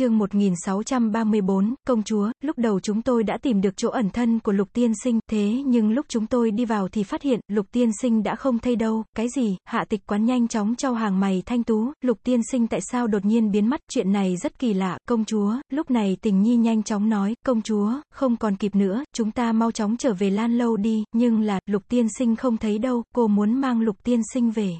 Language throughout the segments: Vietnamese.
chương 1634, công chúa, lúc đầu chúng tôi đã tìm được chỗ ẩn thân của lục tiên sinh, thế nhưng lúc chúng tôi đi vào thì phát hiện, lục tiên sinh đã không thấy đâu, cái gì, hạ tịch quán nhanh chóng trao hàng mày thanh tú, lục tiên sinh tại sao đột nhiên biến mất, chuyện này rất kỳ lạ, công chúa, lúc này tình nhi nhanh chóng nói, công chúa, không còn kịp nữa, chúng ta mau chóng trở về lan lâu đi, nhưng là, lục tiên sinh không thấy đâu, cô muốn mang lục tiên sinh về.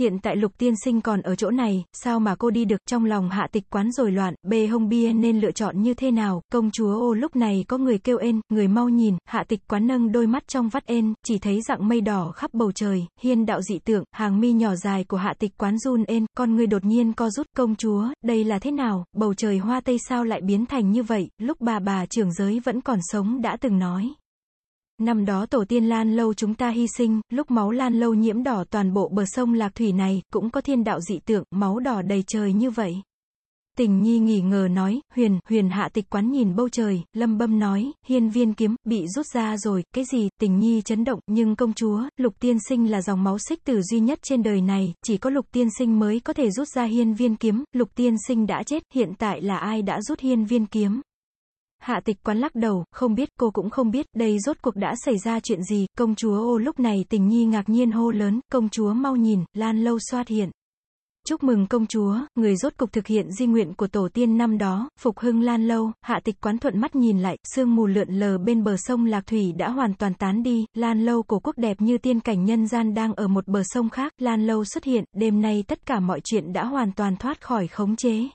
Hiện tại lục tiên sinh còn ở chỗ này, sao mà cô đi được trong lòng hạ tịch quán rồi loạn, bê hông bia nên lựa chọn như thế nào, công chúa ô lúc này có người kêu ên, người mau nhìn, hạ tịch quán nâng đôi mắt trong vắt ên, chỉ thấy dạng mây đỏ khắp bầu trời, hiên đạo dị tượng, hàng mi nhỏ dài của hạ tịch quán run ên, con người đột nhiên co rút, công chúa, đây là thế nào, bầu trời hoa tây sao lại biến thành như vậy, lúc bà bà trưởng giới vẫn còn sống đã từng nói. Năm đó tổ tiên Lan Lâu chúng ta hy sinh, lúc máu Lan Lâu nhiễm đỏ toàn bộ bờ sông Lạc Thủy này, cũng có thiên đạo dị tượng, máu đỏ đầy trời như vậy. Tình nhi nghỉ ngờ nói, huyền, huyền hạ tịch quán nhìn bầu trời, lâm bâm nói, hiên viên kiếm, bị rút ra rồi, cái gì, tình nhi chấn động, nhưng công chúa, lục tiên sinh là dòng máu xích tử duy nhất trên đời này, chỉ có lục tiên sinh mới có thể rút ra hiên viên kiếm, lục tiên sinh đã chết, hiện tại là ai đã rút hiên viên kiếm. Hạ tịch quán lắc đầu, không biết, cô cũng không biết, đây rốt cuộc đã xảy ra chuyện gì, công chúa ô lúc này tình nhi ngạc nhiên hô lớn, công chúa mau nhìn, lan lâu xoát hiện. Chúc mừng công chúa, người rốt cục thực hiện di nguyện của tổ tiên năm đó, phục hưng lan lâu, hạ tịch quán thuận mắt nhìn lại, sương mù lượn lờ bên bờ sông Lạc Thủy đã hoàn toàn tán đi, lan lâu cổ quốc đẹp như tiên cảnh nhân gian đang ở một bờ sông khác, lan lâu xuất hiện, đêm nay tất cả mọi chuyện đã hoàn toàn thoát khỏi khống chế.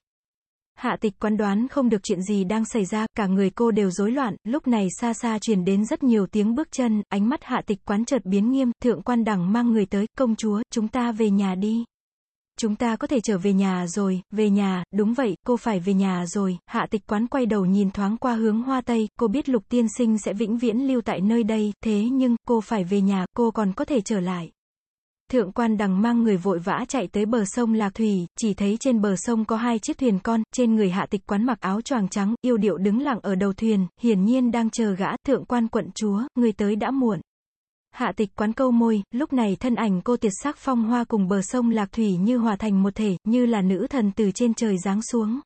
Hạ tịch quán đoán không được chuyện gì đang xảy ra, cả người cô đều rối loạn, lúc này xa xa truyền đến rất nhiều tiếng bước chân, ánh mắt hạ tịch quán chợt biến nghiêm, thượng quan đẳng mang người tới, công chúa, chúng ta về nhà đi. Chúng ta có thể trở về nhà rồi, về nhà, đúng vậy, cô phải về nhà rồi, hạ tịch quán quay đầu nhìn thoáng qua hướng hoa tây, cô biết lục tiên sinh sẽ vĩnh viễn lưu tại nơi đây, thế nhưng, cô phải về nhà, cô còn có thể trở lại. Thượng quan đằng mang người vội vã chạy tới bờ sông Lạc Thủy, chỉ thấy trên bờ sông có hai chiếc thuyền con, trên người hạ tịch quán mặc áo choàng trắng, yêu điệu đứng lặng ở đầu thuyền, hiển nhiên đang chờ gã, thượng quan quận chúa, người tới đã muộn. Hạ tịch quán câu môi, lúc này thân ảnh cô tiệt sắc phong hoa cùng bờ sông Lạc Thủy như hòa thành một thể, như là nữ thần từ trên trời giáng xuống.